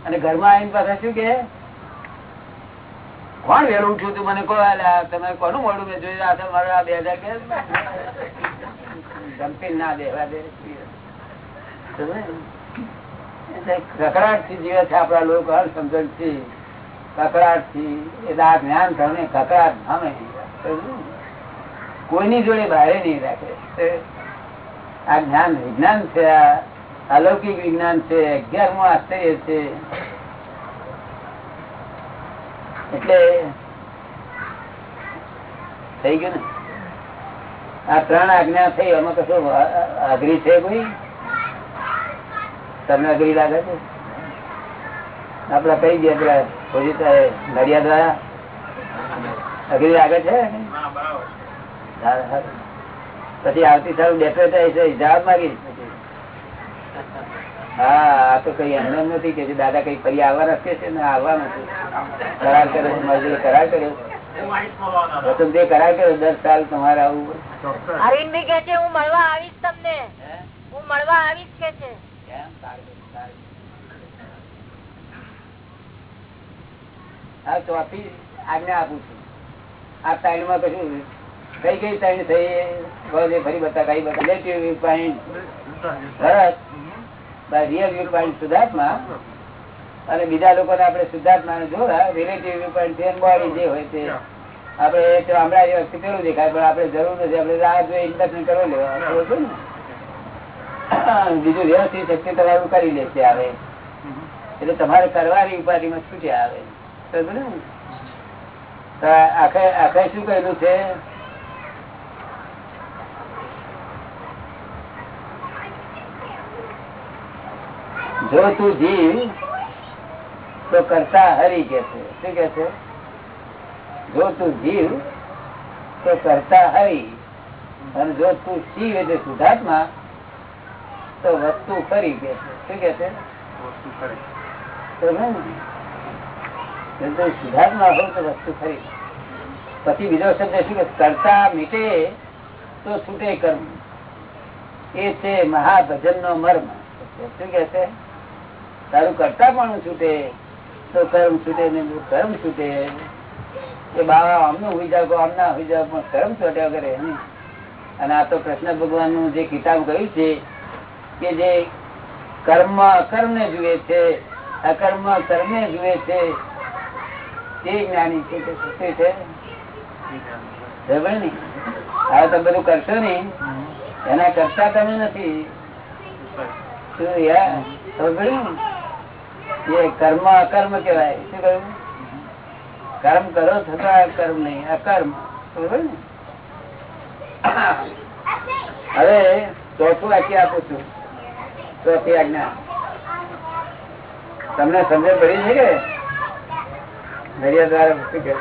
અને ઘરમાં આવીને પાછા શું કે કોણ વેલું ઉઠ્યું તું? મને કહો તમે કોનું મોડું મેં જોયું? આ તમારે આ બે હજાર કે ના. દેવા દે કકડાટથી જીવે છે આપડા લોકો સમજણથી કકડાટથી એટલે આ જ્ઞાન તમને કકડાટ સામે કોઈની જોડે બહાર નહીં રાખે. આ જ્ઞાન વિજ્ઞાન છે, આ અલૌકિક વિજ્ઞાન છે, અગિયારમું આશ્ચર્ય છે. એટલે થઈ ગયું ને? આ ત્રણ આજ્ઞા થઈ, એમાં કશું અઘરી છે કોઈ? તમને અઘરી લાગે છે આપડે કઈ ગયા પેલા પછી નડિયાદ રહ્યા અઘરી લાગે છે. પછી આવતી સારું ડેટરેટ છે જવાબ માંગીશ હા આ તો કઈ એમને એમ નથી કે દાદા કઈ ફરી આવવાના કે છે ને આવવાનું છે કરાર કર્યો મજૂરી કરાર કર્યો. વસંતે કરાર કર્યો દસ સાલ તમારે આવું. અરવિંદભાઈ કે છે હું મળવા આવીશ તમને હું મળવા આવીશ કે છે. હા ચોથી આજ્ઞા આપું છું. આ ટાઈમમાં કશું કઈ કઈ ટાઈમ થઈ ફરી બતા કઈ બતા relative view point by real view point સુધાર્થમાં અને બીજા લોકોને આપણે શુદ્ધાત્મા ને જોવા રિલેટિવ વ્યૂ પોઈન્ટ છે બોડી જે હોય તે. આપણે હમણાં એ વખતે પેલું દેખાય, પણ આપણે જરૂર નથી, આપણે રાહ જોઈએ ઇન્ડક્શન કરવો લેવા. ને? બીજું વ્યવસ્થિત શક્તિ તમારું કરી લે છે આવે. એટલે તમારે કરવાની ઉપાધિમાં છૂટ્યા આવે. આખે શું કહેલું છે? જો તું જીવ, તો કરતા હરી કે છે. શું કે છે? જો તું જીવ, તો કરતા હરી. અને જો તું શિવ એટલે શુદ્ધાત્મા તો વસ્તુ ખરી કે શું કે છે? વસ્તુ ખરી. જો તું વસ્તુ ખરી. પછી બીજો શબ્દ શું કે કરતા મીટે તો છૂટે કર્મ. એ છે મહાભજન નો મર્મ. શું કે છે? તારું કરતા પણ છૂટે તો કર્મ છૂટે ને કર્મ છૂટે. એ બાવા આમનું હોઈ જાવ આમ ના હોઈ જાવ પણ કર્મ છોટ્યા કરે અને આ તો કૃષ્ણ ભગવાનનું જે કિતાબ ગયું છે કે જે કર્મ અકર્મ ને જુએ છે, અકર્મ કર્મ જુએ છે, તે જ્ઞાની છે કે શું છે? કર્મ અકર્મ કેવાય શું કહ્યું? કર્મ કરો છતાં કર્મ નહીં. અકર્મ. ને હવે ચોથું વાક્ય આપું છું. ચોથી આજ્ઞા. તમને સમજણ પડી છે કે? નડિયાદ દ્વારા શું કે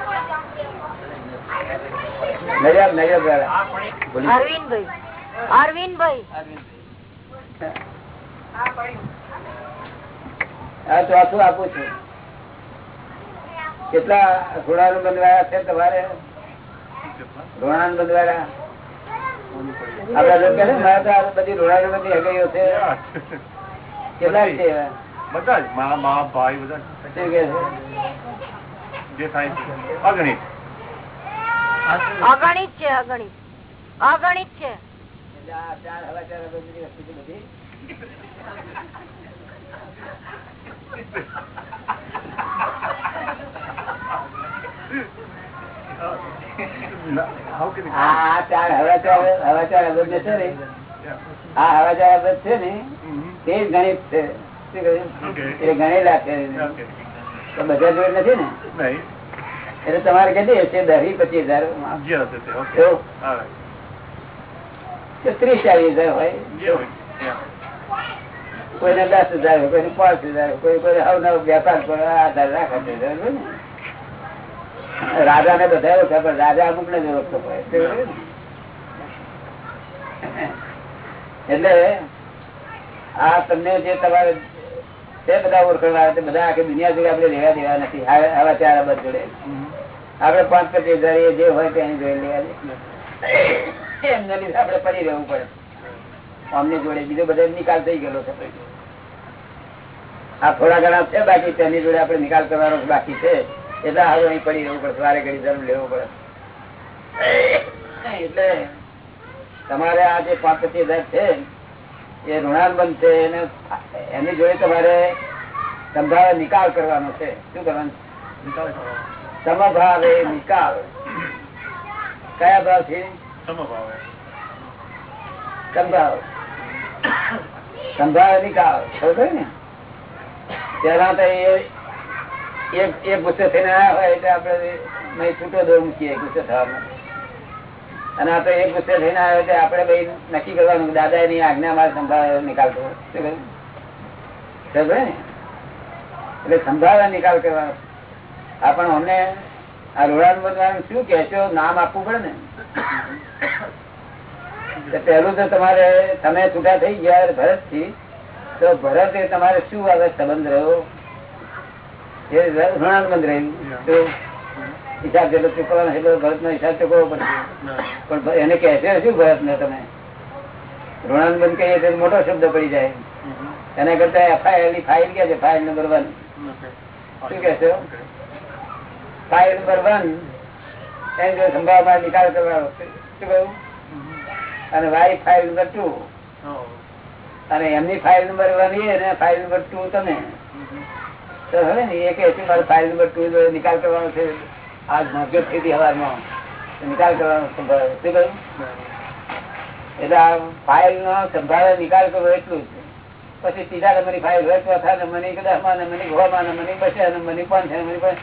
દ્વારા અરવિંદભાઈ. અરવિંદભાઈ. હા ચોથું આપું છું? કેટલા ઘોડા બંધવાયા છે તમારે? ઘોડા બંધવાયા આપડા લોકો ને, મારે બધી ઋણાનું બધી હગાઈઓ છે. કેટલા છે? બધા જ મા મા ભાઈ બધા? જે થાય છે. અગણિત. અગણિત છે અગણિત. અગણિત છે. એટલે આ ચાર છે ને આ છે ને. તે જ ગણિત છે. એ ગણેલા છે. તો બધા જોડે નથી ને? એટલે તમારે કેટલી હશે દસ પચીસ હજાર. ત્રીસ ચાલીસ હજાર હોય કોઈ ને કોઈને દસ હજાર હોય કોઈને પાંચ હજાર કોઈ કોઈ નવ વેપાર પર આધાર રાખે છે ને? રાજા ને બધા ઓછા પણ રાજા અમુક ને ઓછો? એટલે આ તમને જે તમારે તે બધા ઓળખવા તે બધા આખી દુનિયા જોડે આપણે લેવા દેવા નથી. આવા ચાર અબજ જોડે. આપડે પાંચ પચીસ હજાર જે હોય તેની જોડે લેવા લીધે આપડે પડી રહેવું પડે. અમને જોડે બીજો બધો નિકાલ થઈ ગયેલો છે. આ થોડા ઘણા છે બાકી, તેની જોડે આપણે નિકાલ કરવાનો બાકી છે. એટલે હવે અહીં પડી રહેવું પડે વારે ઘડી ધર્મ લેવો પડે. એટલે તમારે આ જે પાંચ પચીસ હજાર છે એ ઋણાનુબંધ છે એને એની જોડે તમારે સંભાવે નિકાલ કરવાનો છે. શું કરવાનું? સમભાવે નિકાલ. કયા ભાવ છે સમભાવે. સમભાવ સંભાવે નિકાલ. ખબર ને? પેલા તો એ એક ગુસ્સે થઈને આવ્યા હોય એટલે આપડે નહીં છૂટો દોર મૂકીએ ગુસ્સે થવામાં અને આ એક ગુસ્સે થઈને આવ્યો એટલે આપડે ભાઈ નક્કી કરવાનું દાદા એની આજ્ઞા મારે સંભાવે નિકાલ શું કહ્યું? એટલે સંભાળવા નિકાલ કરવાનો. આપણ અમને આ રોડાણ બનવાનું શું કે છો? નામ આપવું પડે ને? પહેલું તો તમારે તમે છૂટા થઈ ગયા ભરતથી તો ભરત તમારે શું આવે સંબંધ રહ્યો? એ ઋણાનુબંધ રહ્યું તો હિસાબ જેટલો ચૂકવવાનો એટલો ભરત નો હિસાબ ચૂકવવો પડશે. પણ એને કહેશે શું ભરત ને તમે? ઋણાનુબંધ કહીએ તો મોટો શબ્દ પડી જાય. એના કરતા એફઆઈઆરની ફાઇલ કે છે ફાઇલ નંબર વન શું કહેશો ફાઇલ નંબર વન એની જો સંભાવના નિકાલ કરવાનો. શું કહ્યું? અને વાઈ ફાઇલ નંબર ટુ અને એમની ફાઇલ નંબર વન એ અને ફાઇલ નંબર ટુ તમે. તો હવે ને, એ કે નિકાલ કરવાનો છે. આજ મોકલ થઈ હતી હવારમાં. નિકાલ કરવાનો એટલે આ ફાઇલ નો સંભાળે નિકાલ કરવો એટલું જ. પછી ત્રીજા નંબરની ફાઇલ હોય ચોથા નંબરની કદાચમાં નંબરની ગોમાં નંબરની બસે નંબરની પાંચ નંબરની પણ.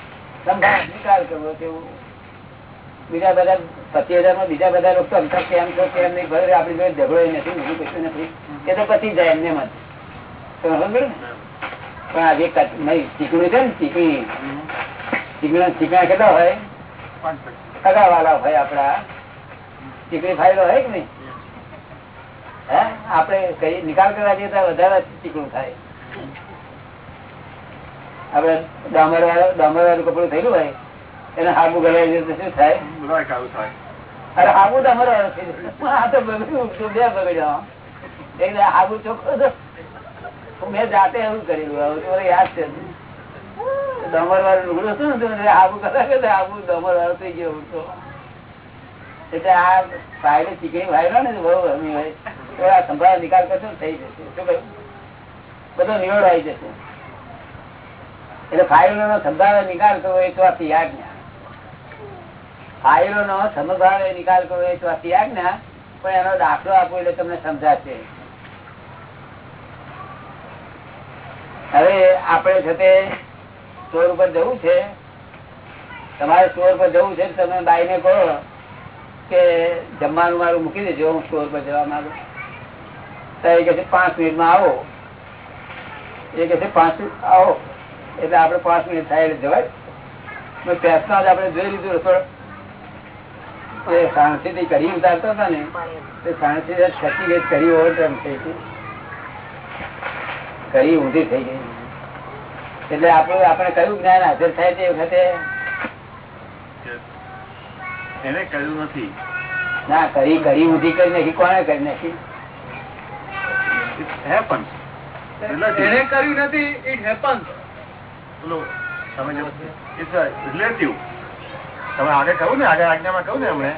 સંભાળ નિકાલ કરવો તેવું બીજા બધા પચીસ હજારમાં બીજા બધા લોકો અંતર કેમ છો, કેમ નહીં ભરે આપણી જોડે ઝઘડો નથી બીજું કશું નથી. એ તો પતી જાય એમને મત. સમજ ને? પણ આજે ચીકણું છે ને ચીકણી. ચીકણા ચીકણા કેટલા હોય? કગા વાળા હોય આપડા ચીકણી ફાયદો હોય કે નહીં? આપણે કઈ નિકાલ કરવા જઈએ તો વધારે ચીકણું થાય. આપડે ડામર વાળું ડામર વાળું કપડું થયેલું હોય એને હાબુ ગલાવી દઈએ શું થાય? અરે હાબુ ડામર વાળું થઈ જાય આ તો બગડ્યું બે બગડ્યો. એટલે હાબુ ચોખ્ખો મેં જાતે એવું કરેલું. હવે યાદ છે. ડામર વાળું લુગડું હતું આબુ કરે એટલે દમર વાળો તો થઈ ગયો તો. એટલે આ ફાઇલે ચીકણી ભાઈ ને બહુ તો સંભાળ નિકાલ કરશો થઈ જશે. શું બધો નિવડ આવી જશે. એટલે ફાઇલો નો સંભાળ નિકાલ કરવો એ ચોથી આજ્ઞા. ફાઇલો નો સંભાળ નિકાલ કરવો એ ચોથી આજ્ઞા. પણ એનો દાખલો આપો એટલે તમને સમજાશે. હવે આપણે તે સ્ટોર ઉપર જવું છે. તમારે સ્ટોર પર જવું છે તમે બાઈ ને કહો કે જમવાનું મારું મૂકી દેજો, હું સ્ટોર પર જવા માંગુ. તો એ કે છે, પાંચ આવો. એ કે છે, પાંચ મિનિટ, આવો. એટલે આપણે પાંચ મિનિટ થાય એટલે જવાય. પેસમાં જ આપણે જોઈ લીધું રસોડ એ સાણસી થી કરી ઉતારતો હતા ને, તે સાણસી છતી કરી ઓવરટર્ન થઈ ગઈ. કરી ઊંધી થઈ ગઈ. એટલે આપણું આપણે કયું જ્ઞાન હાજર થાય તે વખતે એને કહ્યું નથી. ના કરી કરી ઊંધી કરી નાખી. કોને કરી નાખી? It happens. એને કર્યું નથી ઇટ હેપન્સ પેલું તમે જો ઇટ્સ રિલેટિવ તમે આગળ કહ્યું ને આગળ આજ્ઞામાં કહ્યું ને એમણે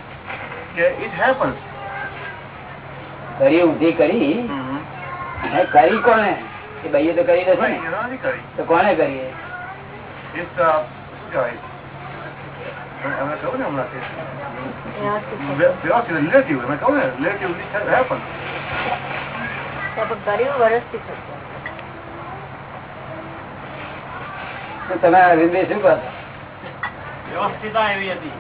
કે ઇટ હેપન્સ કરી ઊંધી કરી? કરી કોને એ ભાઈએ તો કરી નથી કરી. તો કોને કરીએ? તમે શું કહો વ્યવસ્થિત એવી હતી.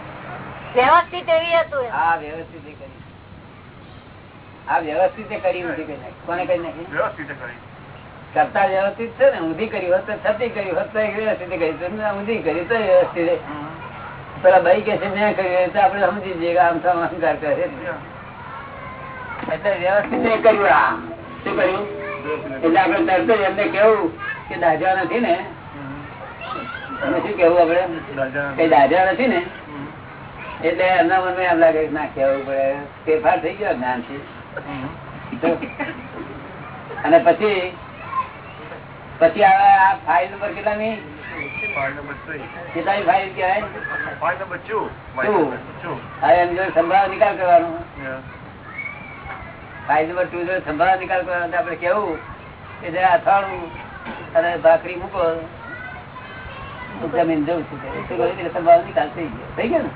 વ્યવસ્થિત એવી હતું. આ વ્યવસ્થિત કરી. આ વ્યવસ્થિત કરી નાખી કોને કરી નાખી? વ્યવસ્થિત કરી. કરતા વ્યવસ્થિત છે ને ઊંધી કરી હોત છતી કરી હોત વ્યવસ્થિત કરી ઊંધી કરી તો વ્યવસ્થિત પેલા ભાઈ કે છે મેં કર્યું તો આપડે સમજી જઈએ આમ તો અહંકાર કરે એટલે વ્યવસ્થિત કર્યું આ શું કર્યું? એટલે આપણે તરત જ એમને કેવું કે દાજા નથી ને. તમે શું કેવું આપડે કઈ દાજા નથી ને? એટલે એમના મનમાં એમ લાગે ના કેવું પડે. ફેરફાર થઈ ગયો જ્ઞાનથી. થી અને પછી પછી આવે આ ફાઇલ નંબર કેટલાની? કેટલાની ફાઇલ કહેવાય? હવે એની જોડે નિકાલ કરવાનો. ફાઇલ નંબર ટુ સંભાળ નિકાલ કરવાનો આપણે કેવું કે જરા અથાણું અને ભાખરી મૂકો. જમીન જવું છું. શું સંભાળ નિકાલ થઈ ગયો. થઈ ગયો ને?